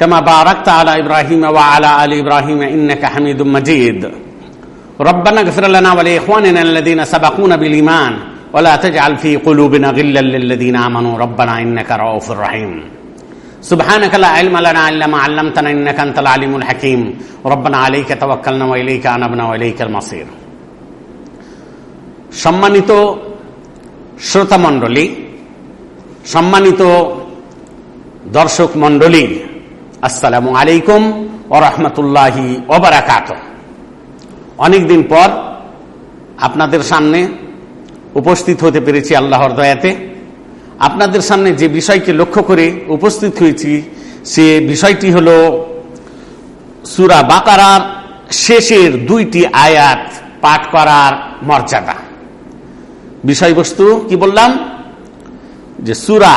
كما باركت على ابراهيم وعلى ال ابراهيم انك حميد مجيد ربنا اغفر لنا ولاخواننا الذين سبقونا بالايمان ولا تجعل في قلوبنا غلا للذين امنوا ربنا انك رؤوف رحيم سبحانك لا علم لنا الا ما علمتنا انك انت العليم الحكيم ربنا عليك توكلنا واليك انبنا واليك المصير সম্মানিত শ্রোতা মণ্ডলী সম্মানিত দর্শক মণ্ডলী আসসালামু আলাইকুম ও রহমতুল্লাহি ওবরাকাত অনেকদিন পর আপনাদের সামনে উপস্থিত হতে পেরেছি আল্লাহর দয়াতে। আপনাদের সামনে যে বিষয়কে লক্ষ্য করে উপস্থিত হয়েছি, সে বিষয়টি হল সুরা বাকারার শেষের দুইটি আয়াত পাঠ করার মর্যাদা। বিষয়বস্তু কি বললাম? যে সুরা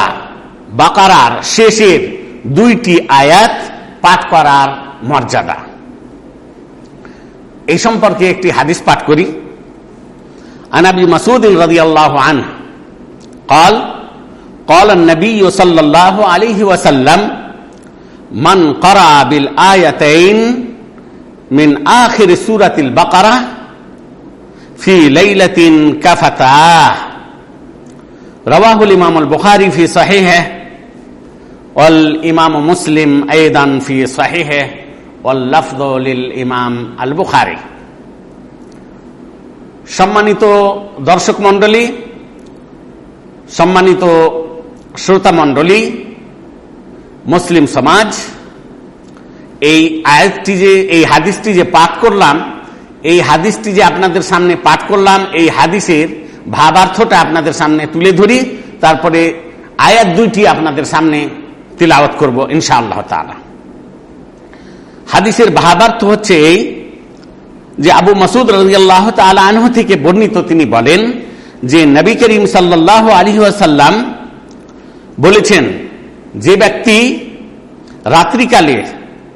বাকারার শেষের দুইটি আয়াত পাঠ করার মর্যাদা এই সম্পর্কে একটি হাদিস পাঠ করি আনাবি মাসুদ রদি আল্লাহ আন قال قال النبي صلى الله عليه وسلم من قرأ بالآيتين من آخر سورة البقرة في ليلة كفتاه رواه الإمام البخاري في صحيحه والإمام مسلم أيضا في صحيحه واللفظ للإمام البخاري সম্মানিত দর্শক মণ্ডলী সম্মানিত শ্রোতা মণ্ডলী মুসলিম সমাজ এই আয়াতটি যে এই হাদিসটি যে পাঠ করলাম এই হাদিসটি যে আপনাদের সামনে পাঠ করলাম এই হাদিসের ভাবার্থটা আপনাদের সামনে তুলে ধরি তারপরে আয়াত দুইটি আপনাদের সামনে তিলাওয়াত করব ইনশাআল্লাহ তালা হাদিসের ভাবার্থ হচ্ছে এই যে আবু মাসুদ রাজিয়াল্লাহ তালা আনহ থেকে বর্ণিত তিনি বলেন যে নবী করিম সাল্লাহ আলী বলেছেন, যে ব্যক্তি রাত্রিকালে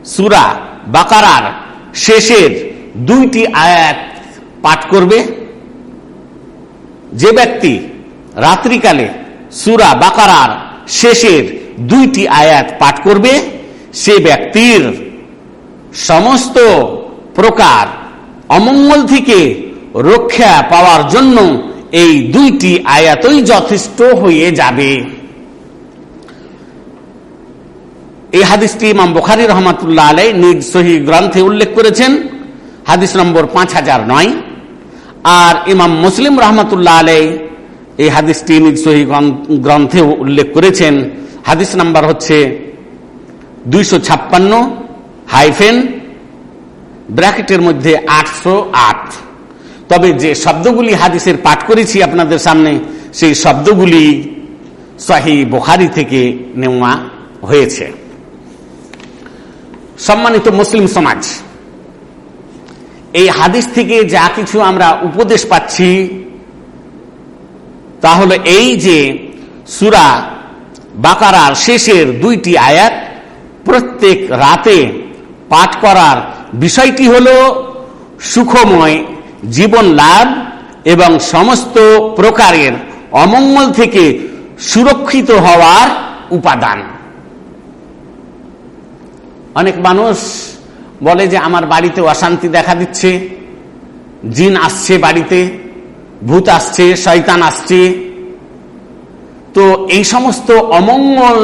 সুরা বাকারার শেষের দুইটি আয়াত পাঠ করবে, যে ব্যক্তি রাত্রিকালে সুরা বাকারার শেষের দুইটি আয়াত পাঠ করবে, সে ব্যক্তির সমস্ত প্রকার অমঙ্গল থেকে রক্ষা পাওয়ার জন্য এই দুইটি আয়াতই যথেষ্ট হয়ে যাবে। এই হাদিসটি ইমাম বখারি রহমাতুল্লাহ আলাই নিজ সহি গ্রন্থে উল্লেখ করেছেন, হাদিস নম্বর পাঁচ হাজার নয়। আর ইমাম মুসলিম রহমতুল্লাহ আলাই এই হাদিসটি নিজ সহি গ্রন্থে উল্লেখ করেছেন হাদিস নাম্বার হচ্ছে দুইশো ছাপ্পান্ন হাইফেন ব্র্যাকেটের মধ্যে আটশো আট। তবে যে শব্দগুলি হাদিসের পাঠ করেছি আপনাদের সামনে, সেই শব্দগুলি সাহি বোখারি থেকে নেওয়া হয়েছে। সম্মানিত মুসলিম সমাজ, এই হাদিস থেকে যা কিছু আমরা উপদেশ পাচ্ছি তাহলে এই যে সুরা বাকারার শেষের দুইটি আয়াত প্রত্যেক রাতে পাঠ করার বিষয়টি হল সুখময় জীবন লাভ এবং সমস্ত প্রকারের অমঙ্গল থেকে সুরক্ষিত হওয়ার উপাদান। অনেক মানুষ বলে যে আমার বাড়িতে অশান্তি দেখা দিচ্ছে, জিন আসছে বাড়িতে, ভূত আসছে, শয়তান আসছে তো এই সমস্ত অমঙ্গল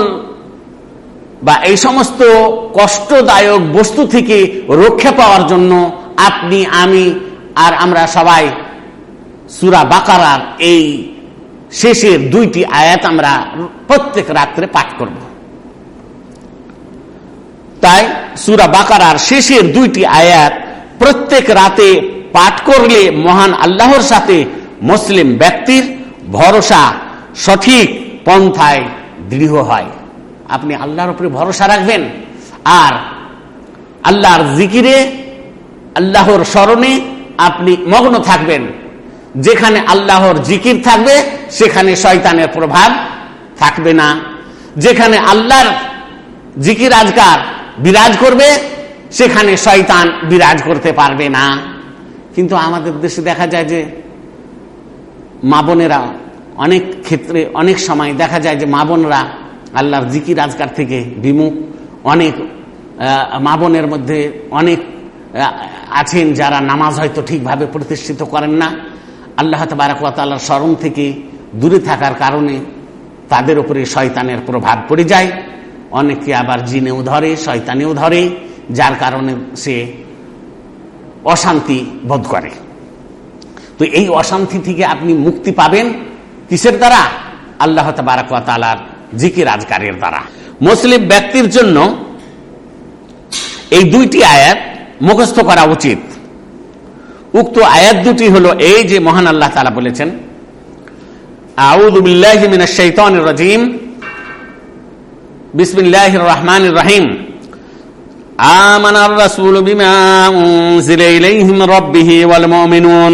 বা এই সমস্ত কষ্টদায়ক বস্তু থেকে রক্ষা পাওয়ার জন্য আপনি, আমি আর আমরা সবাই সুরা বাকারার এই শেষের দুইটি আয়াত আমরা প্রত্যেক রাত্রে পাঠ করব। তাই সুরা বাকারার শেষের দুইটি আয়াত প্রত্যেক রাতে পাঠ করলে মহান আল্লাহর সাথে মুসলিম ব্যক্তির ভরসা সঠিক পন্থায় দৃঢ় হয়। আপনি আল্লাহর উপরে ভরসা রাখবেন। আর আল্লাহর জিকিরে, আল্লাহর স্মরণে আপনি মগ্ন থাকবেন। যেখানে আল্লাহর জিকির থাকবে, সেখানে শয়তানের প্রভাব থাকবে না। যেখানে আল্লাহর জিকির আজকার বিরাজ করবে, সেখানে শয়তান বিরাজ করতে পারবে না। কিন্তু আমাদের দেশে দেখা যায় যে মা বোনেরা অনেক ক্ষেত্রে, অনেক সময় দেখা যায় যে মা বোনরা আল্লাহর জিকির আজকার থেকে বিমুখ। অনেক মা বোনের মধ্যে অনেক আছেন যারা নামাজ হয়তো ঠিকভাবে প্রতিষ্ঠিত করেন না। আল্লাহ তাবারকাল্লাহর স্মরণ থেকে দূরে থাকার কারণে তাদের উপরে শয়তানের প্রভাব পড়ে যায়। অনেকে আবার জিনেও ধরে, শয়তানেও ধরে, যার কারণে সে অশান্তি বোধ করে। তো এই অশান্তি থেকে আপনি মুক্তি পাবেন। কিসের দ্বারা আল্লাহ তালার জিকির আজকারের দ্বারা মুসলিম ব্যক্তির জন্য এই দুইটি আয়াত মুখস্থ করা উচিত উক্ত আয়াত দুটি হলো এই যে মহান আল্লাহ তালা বলেছেন রাজিম বিসমিল্লাহ রহমান রহিম آمن الرسول بما أنزل إليه من ربه والمؤمنون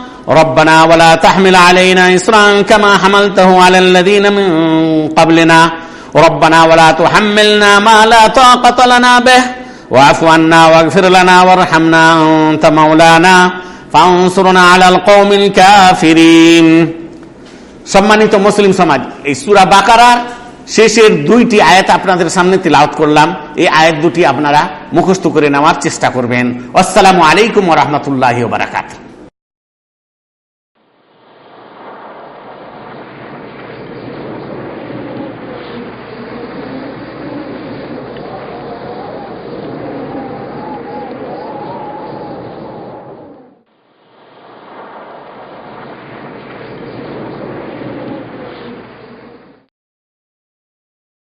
ربنا ولا تحمل علينا إصرا كما حملته على الذين من قبلنا ربنا ولا تحملنا ما لا طاقة لنا به واعف عنا واغفر لنا وارحمنا أنت مولانا فانصرنا على القوم الكافرين সম্মানিত মুসলিম সমাজ এই সুরা বাকারার শেষের দুইটি আয়াত আপনাদের সামনে তিলাওত করলাম এই আয়াত দুটি আপনারা মুখস্থ করে নেওয়ার চেষ্টা করবেন আসসালামু আলাইকুম রহমতুল্লাহ বারাকাত